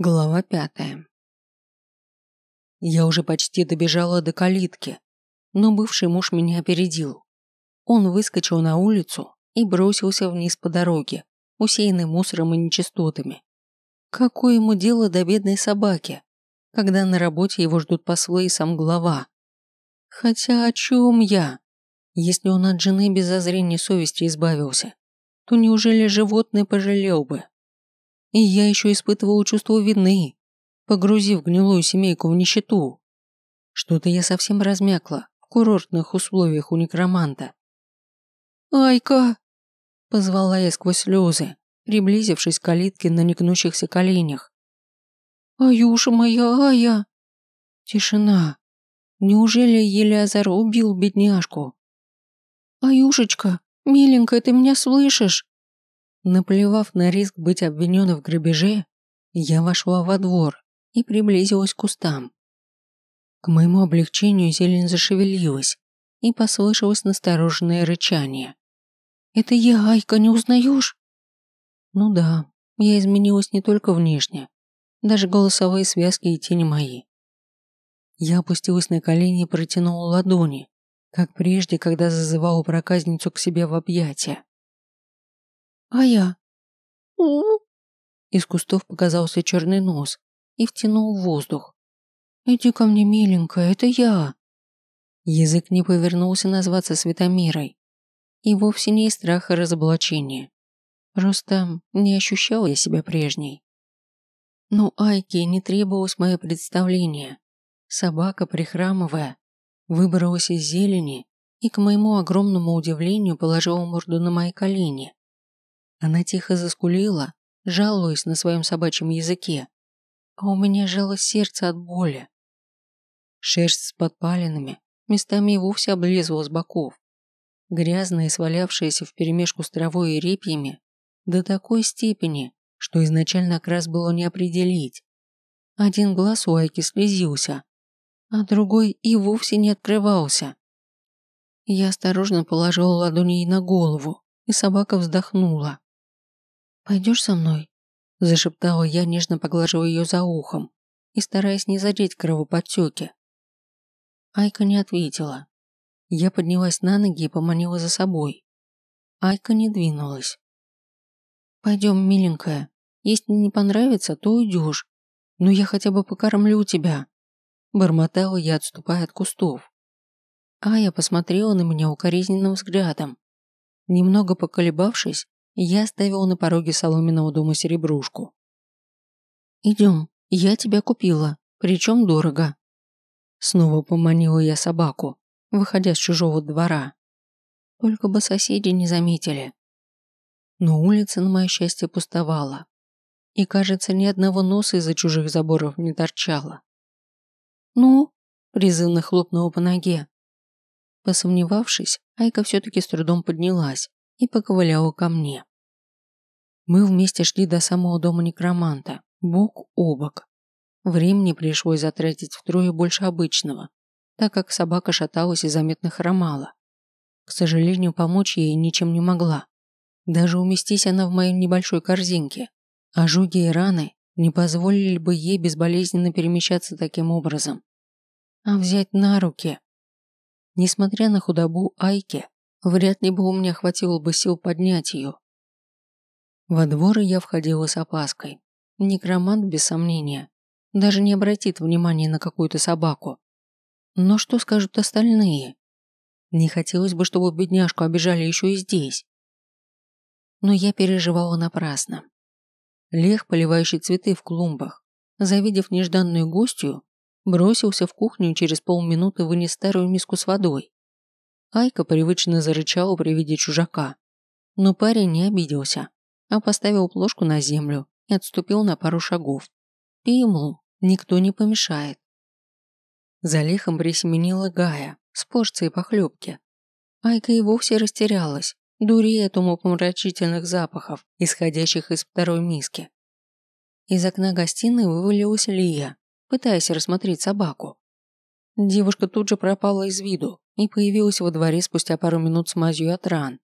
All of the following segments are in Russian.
Глава пятая. Я уже почти добежала до калитки, но бывший муж меня опередил. Он выскочил на улицу и бросился вниз по дороге, усеянной мусором и нечистотами. Какое ему дело до бедной собаки, когда на работе его ждут послы и сам глава? Хотя о чем я? Если он от жены без зазрения совести избавился, то неужели животное пожалел бы? И я еще испытывал чувство вины, погрузив гнилую семейку в нищету. Что-то я совсем размякла в курортных условиях у некроманта. «Айка!» – позвала я сквозь слезы, приблизившись к калитке на негнущихся коленях. «Аюша моя, Ая!» Тишина. Неужели Елеазар убил бедняжку? «Аюшечка, миленькая, ты меня слышишь?» Наплевав на риск быть обвиненной в грабеже, я вошла во двор и приблизилась к кустам. К моему облегчению зелень зашевелилась и послышалось настороженное рычание. «Это я, Айка, не узнаешь?» Ну да, я изменилась не только внешне, даже голосовые связки и тени мои. Я опустилась на колени и протянула ладони, как прежде, когда зазывала проказницу к себе в объятия. А я? у Из кустов показался черный нос и втянул воздух. «Иди ко мне, миленькая, это я!» Язык не повернулся назваться Светомирой. И вовсе не из страха разоблачения. Просто не ощущал я себя прежней. Но Айке не требовалось мое представление. Собака, прихрамывая, выбралась из зелени и, к моему огромному удивлению, положила морду на мои колени. Она тихо заскулила, жалуясь на своем собачьем языке, а у меня жалось сердце от боли. Шерсть с подпалинами местами и вовсе облезла с боков. Грязная, свалявшаяся вперемешку с травой и репьями, до такой степени, что изначально окрас было не определить. Один глаз у Айки слезился, а другой и вовсе не открывался. Я осторожно положила ладони ей на голову, и собака вздохнула. «Пойдешь со мной?» – зашептала я, нежно поглаживая ее за ухом и стараясь не задеть кровоподтеки. Айка не ответила. Я поднялась на ноги и поманила за собой. Айка не двинулась. «Пойдем, миленькая. Если не понравится, то уйдешь. Но я хотя бы покормлю тебя». Бормотала я, отступая от кустов. Ая посмотрела на меня укоризненным взглядом. Немного поколебавшись, я оставила на пороге соломенного дома серебрушку. «Идем, я тебя купила, причем дорого». Снова поманила я собаку, выходя с чужого двора. Только бы соседи не заметили. Но улица, на мое счастье, пустовала. И, кажется, ни одного носа из-за чужих заборов не торчало. «Ну?» – призывно хлопнула по ноге. Посомневавшись, Айка все-таки с трудом поднялась и поковыляла ко мне. Мы вместе шли до самого дома некроманта, бок о бок. Времени пришлось затратить втрое больше обычного, так как собака шаталась и заметно хромала. К сожалению, помочь ей ничем не могла. Даже уместись она в моей небольшой корзинке. Ожоги и раны не позволили бы ей безболезненно перемещаться таким образом. А взять на руки? Несмотря на худобу Айки, вряд ли бы у меня хватило бы сил поднять ее. Во двор я входила с опаской. Некромант, без сомнения, даже не обратит внимания на какую-то собаку. Но что скажут остальные? Не хотелось бы, чтобы бедняжку обижали еще и здесь. Но я переживала напрасно. Лех, поливающий цветы в клумбах, завидев нежданную гостью, бросился в кухню и через полминуты вынес старую миску с водой. Айка привычно зарычала при виде чужака, но парень не обиделся а поставил плошку на землю и отступил на пару шагов. Пей, мол, никто не помешает. За лихом присеменила Гая с порцией похлебки. Айка и вовсе растерялась, дурея от умопомрачительных запахов, исходящих из второй миски. Из окна гостиной вывалилась Лия, пытаясь рассмотреть собаку. Девушка тут же пропала из виду и появилась во дворе спустя пару минут с мазью от ран.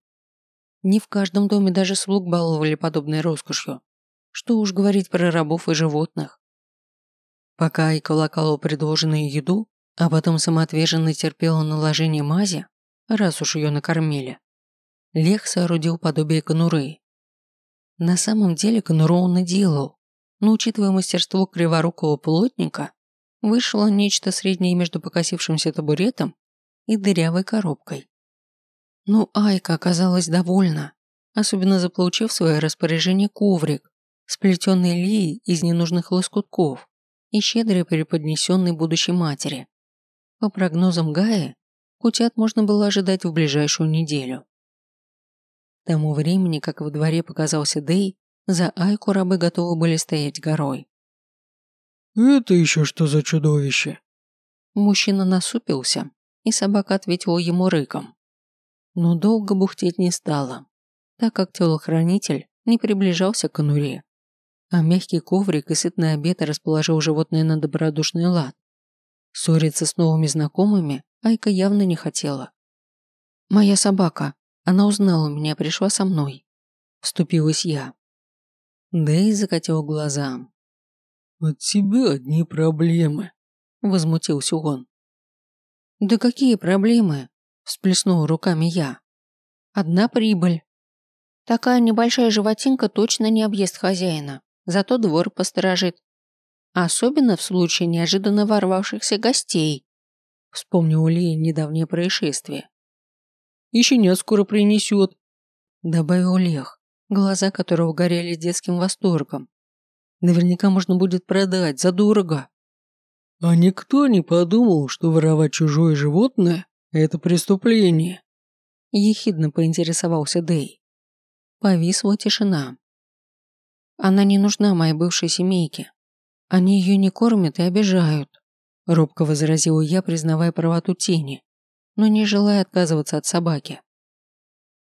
Не в каждом доме даже слуг баловали подобной роскошью. Что уж говорить про рабов и животных. Пока Айка лакала предложенную еду, а потом самоотверженно терпела наложение мази, раз уж ее накормили, Лех соорудил подобие конуры. На самом деле конуру он и делал, но учитывая мастерство криворукого плотника, вышло нечто среднее между покосившимся табуретом и дырявой коробкой. Ну, Айка оказалась довольна, особенно заполучив в свое распоряжение коврик, сплетенный лией из ненужных лоскутков и щедро преподнесенный будущей матери. По прогнозам Гаи, кутят можно было ожидать в ближайшую неделю. К тому времени, как во дворе показался Дей, за Айку рабы готовы были стоять горой. «Это еще что за чудовище?» Мужчина насупился, и собака ответила ему рыком. Но долго бухтеть не стала, так как телохранитель не приближался к конуре, а мягкий коврик и сытный обед расположил животное на добродушный лад. Ссориться с новыми знакомыми Айка явно не хотела. «Моя собака, она узнала меня, пришла со мной», – вступилась я. Дэй закатил глаза. «От тебя одни проблемы», – возмутился он. «Да какие проблемы?» – всплеснула руками я. «Одна прибыль. Такая небольшая животинка точно не объест хозяина, зато двор посторожит. Особенно в случае неожиданно ворвавшихся гостей», – вспомнил Ли недавнее происшествие. «И щенят скоро принесет», – добавил Лех, глаза которого горели детским восторгом. Наверняка можно будет продать задорого. А никто не подумал, что воровать чужое животное – это преступление. Ехидно поинтересовался Дэй. Повисла тишина. Она не нужна моей бывшей семейке. Они ее не кормят и обижают. Робко возразила я, признавая правоту тени, но не желая отказываться от собаки.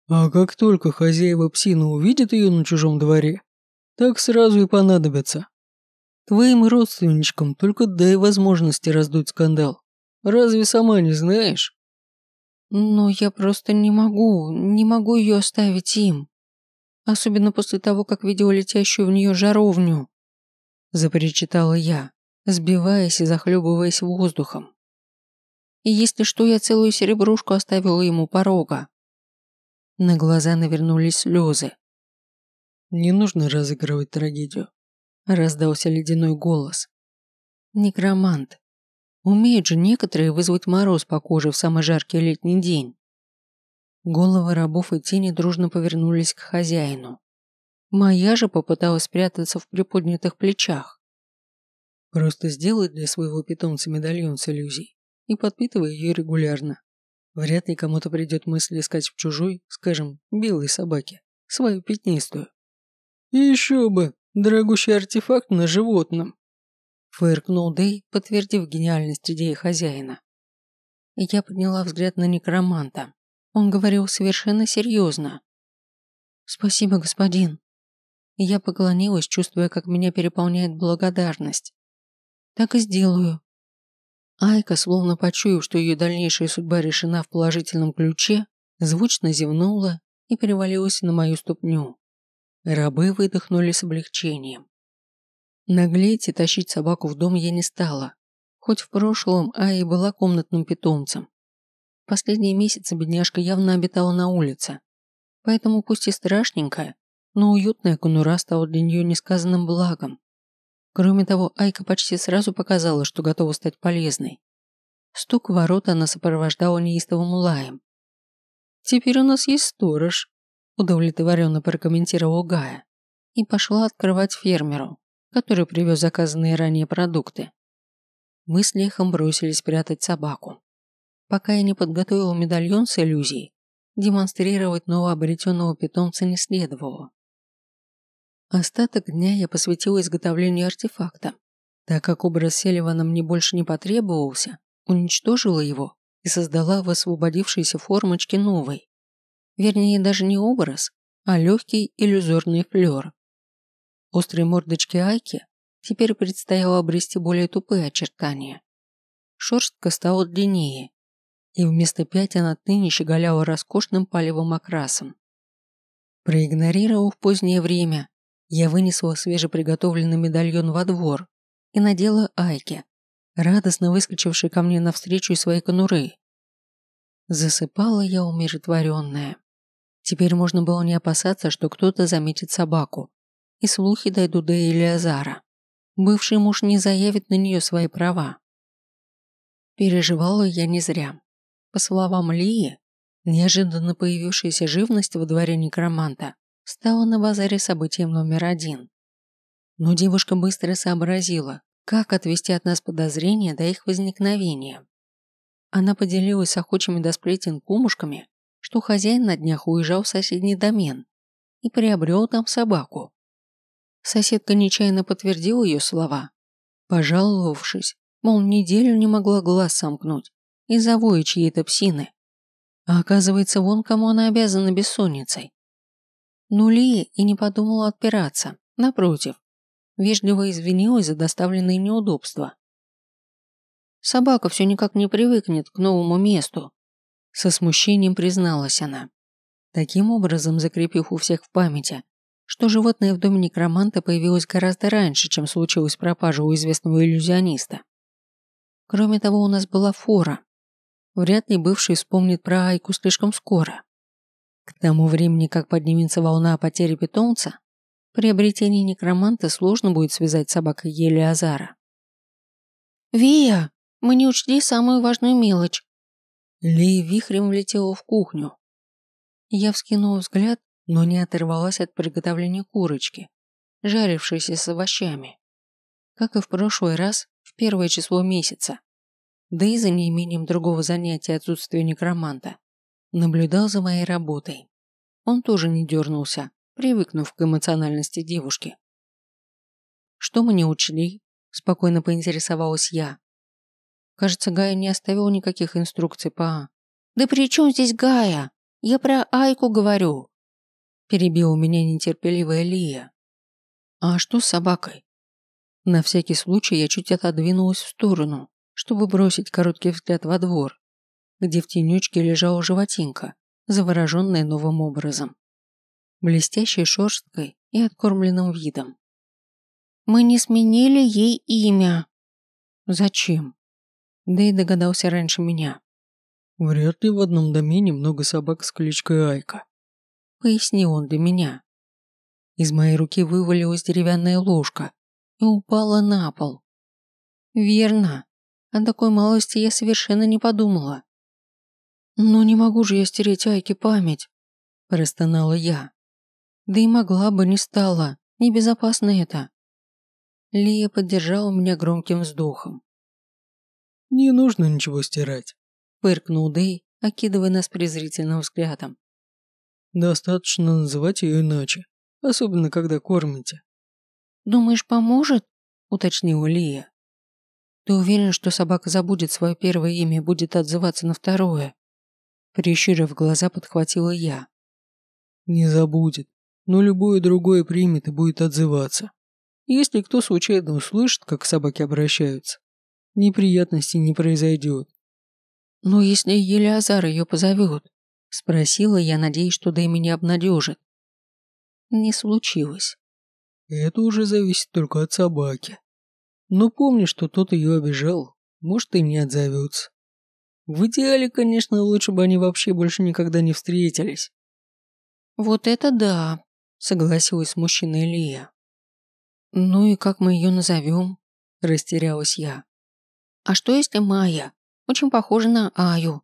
А как только хозяева псины увидят ее на чужом дворе, так сразу и понадобятся. Твоим родственничкам только дай возможности раздуть скандал. Разве сама не знаешь? Но я просто не могу, не могу ее оставить им. Особенно после того, как видела летящую в нее жаровню. Запричитала я, сбиваясь и захлебываясь воздухом. И если что, я целую серебрушку оставила ему порога. На глаза навернулись слезы. Не нужно разыгрывать трагедию. Раздался ледяной голос. Некромант. Умеют же некоторые вызвать мороз по коже в самый жаркий летний день. Головы рабов и тени дружно повернулись к хозяину. Моя же попыталась спрятаться в приподнятых плечах. Просто сделай для своего питомца медальон с иллюзией и подпитывай ее регулярно. Вряд ли кому-то придет мысль искать в чужой, скажем, белой собаке, свою пятнистую. И еще бы, дорогущий артефакт на животном. Фыркнул Дэй, подтвердив гениальность идеи хозяина. Я подняла взгляд на некроманта. Он говорил совершенно серьезно. «Спасибо, господин». Я поклонилась, чувствуя, как меня переполняет благодарность. «Так и сделаю». Айка, словно почуяв, что ее дальнейшая судьба решена в положительном ключе, звучно зевнула и перевалилась на мою ступню. Рабы выдохнули с облегчением. Наглеть и тащить собаку в дом я не стала, хоть в прошлом Ая была комнатным питомцем. Последние месяцы бедняжка явно обитала на улице, поэтому пусть и страшненькая, но уютная конура стала для нее несказанным благом. Кроме того, Айка почти сразу показала, что готова стать полезной. Стук в ворота она сопровождала неистовым лаем. «Теперь у нас есть сторож», удовлетворенно прокомментировал Гая и пошла открывать фермеру, который привез заказанные ранее продукты. Мы с Лехом бросились прятать собаку. Пока я не подготовил медальон с иллюзией, демонстрировать новообретенного питомца не следовало. Остаток дня я посвятил изготовлению артефакта. Так как образ Селивана мне больше не потребовался, уничтожила его и создала в освободившейся формочке новый. Вернее, даже не образ, а легкий иллюзорный флер. Острой мордочке Айки теперь предстояло обрести более тупые очертания. Шерстка стала длиннее, и вместо пятен отныне щеголяла роскошным палевым окрасом. Проигнорировав позднее время, я вынесла свежеприготовленный медальон во двор и надела Айке, радостно выскочившей ко мне навстречу из своей конуры. Засыпала я умиротворенная. Теперь можно было не опасаться, что кто-то заметит собаку, и слухи дойдут до Элиазара. Бывший муж не заявит на нее свои права. Переживала я не зря. По словам Лии, неожиданно появившаяся живность во дворе некроманта стала на базаре событием номер один. Но девушка быстро сообразила, как отвести от нас подозрения до их возникновения. Она поделилась с охочими до сплетен кумушками, что хозяин на днях уезжал в соседний домен и приобрел там собаку. Соседка нечаянно подтвердила ее слова, пожаловавшись, мол, неделю не могла глаз сомкнуть из-за воя чьей-то псины. А оказывается, вон кому она обязана бессонницей. Но Лия и не подумала отпираться, напротив, вежливо извинилась за доставленные неудобства. Собака все никак не привыкнет к новому месту. Со смущением призналась она. Таким образом, закрепив у всех в памяти, что животное в доме некроманта появилось гораздо раньше, чем случилась пропажа у известного иллюзиониста. Кроме того, у нас была фора. Вряд ли бывший вспомнит про Айку слишком скоро. К тому времени, как поднимется волна о потере питомца, приобретение некроманта сложно будет связать с собакой Елиазара. «Вия, мы не учли самую важную мелочь». Ли вихрем влетела в кухню. Я вскинула взгляд, но не оторвалась от приготовления курочки, жарившейся с овощами. Как и в прошлый раз, в первое число месяца. Да и за неимением другого занятия отсутствия некроманта. Наблюдал за моей работой. Он тоже не дернулся, привыкнув к эмоциональности девушки. «Что мы не учли?» – спокойно поинтересовалась я. Кажется, Гая не оставила никаких инструкций по... «Да при чем здесь Гая? Я про Айку говорю!» Перебила меня нетерпеливая Лия. «А что с собакой?» На всякий случай я чуть отодвинулась в сторону, чтобы бросить короткий взгляд во двор, где в тенечке лежала животинка, завороженная новым образом. Блестящей шерсткой и откормленным видом. «Мы не сменили ей имя». «Зачем?» Да и догадался раньше меня. Вряд ли в одном домене много собак с кличкой Айка. Пояснил он для меня. Из моей руки вывалилась деревянная ложка и упала на пол. Верно. О такой малости я совершенно не подумала. Но не могу же я стереть Айке память, простонала я. Да и могла бы, не стала. Небезопасно это. Лия поддержала меня громким вздохом. «Не нужно ничего стирать», – пыркнул Дэй, окидывая нас презрительным взглядом. «Достаточно называть ее иначе, особенно когда кормите». «Думаешь, поможет?» – уточнила Лия. «Ты уверен, что собака забудет свое первое имя и будет отзываться на второе?» Прищурив глаза, подхватила я. «Не забудет, но любое другое примет и будет отзываться. Если кто случайно услышит, как собаки обращаются, неприятностей не произойдет. «Но если Елиазар ее позовет?» – спросила я, надеясь, что Дэйми не обнадежит. Не случилось. Это уже зависит только от собаки. Но помни, что тот ее обижал, может и не отзовется. В идеале, конечно, лучше бы они вообще больше никогда не встретились. Вот это да, согласилась с мужчиной Лия. Ну и как мы ее назовем? Растерялась я. А что если Майя? Очень похожа на Аю.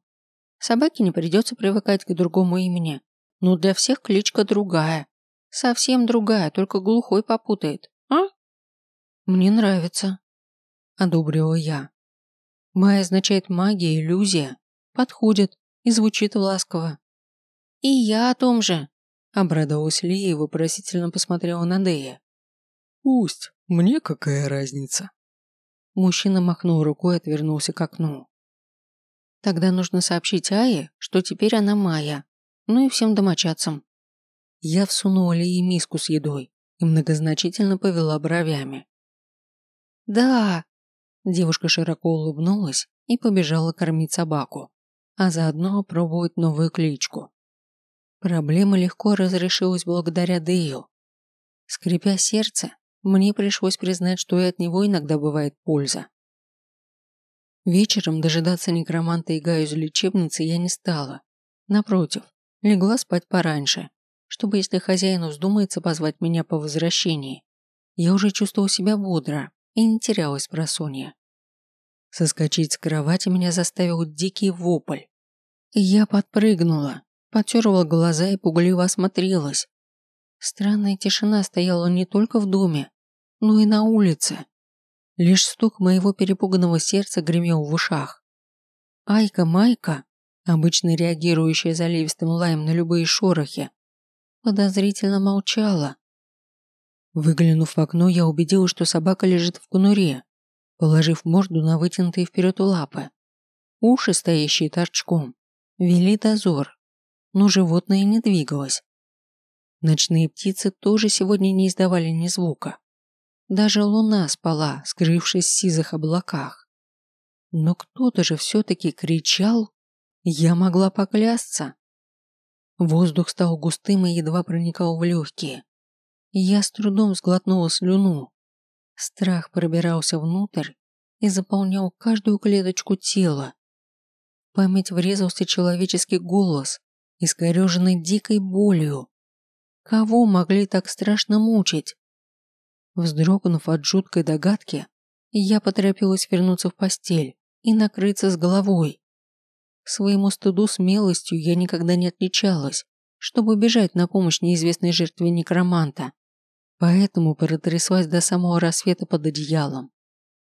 Собаке не придется привыкать к другому имени. Но для всех кличка другая. Совсем другая, только глухой попутает. А? Мне нравится. Одобрила я. Майя означает магия, иллюзия. Подходит и звучит ласково. И я о том же. Обрадовалась Лия и вопросительно посмотрела на Дея. Пусть, мне какая разница. Мужчина махнул рукой и отвернулся к окну. Тогда нужно сообщить Ае, что теперь она моя, ну и всем домочадцам. Я всунула Лии миску с едой и многозначительно повела бровями. «Да!» Девушка широко улыбнулась и побежала кормить собаку, а заодно опробовать новую кличку. Проблема легко разрешилась благодаря Дэю. Скрипя сердце, мне пришлось признать, что и от него иногда бывает польза. Вечером дожидаться некроманта и Гаю из лечебницы я не стала. Напротив, легла спать пораньше, чтобы, если хозяину вздумается позвать меня по возвращении, я уже чувствовал себя бодро и не терялась просонья. Соскочить с кровати меня заставил дикий вопль. Я подпрыгнула, потерла глаза и пугливо осмотрелась. Странная тишина стояла не только в доме, но и на улице. Лишь стук моего перепуганного сердца гремел в ушах. Айка-майка, обычно реагирующая заливистым лаем на любые шорохи, подозрительно молчала. Выглянув в окно, я убедилась, что собака лежит в конуре, положив морду на вытянутые вперед лапы. Уши, стоящие торчком, вели дозор, но животное не двигалось. Ночные птицы тоже сегодня не издавали ни звука. Даже луна спала, скрывшись в сизых облаках. Но кто-то же все-таки кричал. Я могла поклясться. Воздух стал густым и едва проникал в легкие. Я с трудом сглотнула слюну. Страх пробирался внутрь и заполнял каждую клеточку тела. Память врезался человеческий голос, искореженный дикой болью. Кого могли так страшно мучить? Вздрогнув от жуткой догадки, я поторопилась вернуться в постель и накрыться с головой. К своему стыду смелостью я никогда не отличалась, чтобы бежать на помощь неизвестной жертве некроманта. Поэтому протряслась до самого рассвета под одеялом.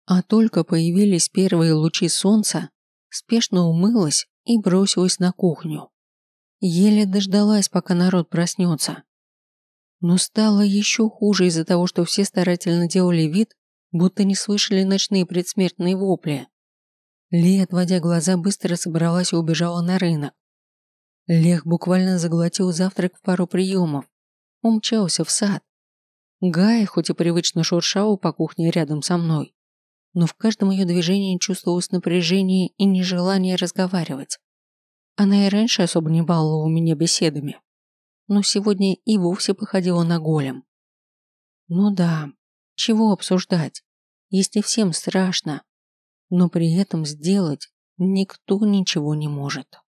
А только появились первые лучи солнца, спешно умылась и бросилась на кухню. Еле дождалась, пока народ проснется. Но стало еще хуже из-за того, что все старательно делали вид, будто не слышали ночные предсмертные вопли. Ли, отводя глаза, быстро собралась и убежала на рынок. Лех буквально заглотил завтрак в пару приемов, умчался в сад. Гая, хоть и привычно шуршала по кухне рядом со мной, но в каждом ее движении чувствовалось напряжение и нежелание разговаривать. Она и раньше особо не баловала меня беседами, но сегодня и вовсе походила на голем. Ну да, чего обсуждать, если всем страшно, но при этом сделать никто ничего не может.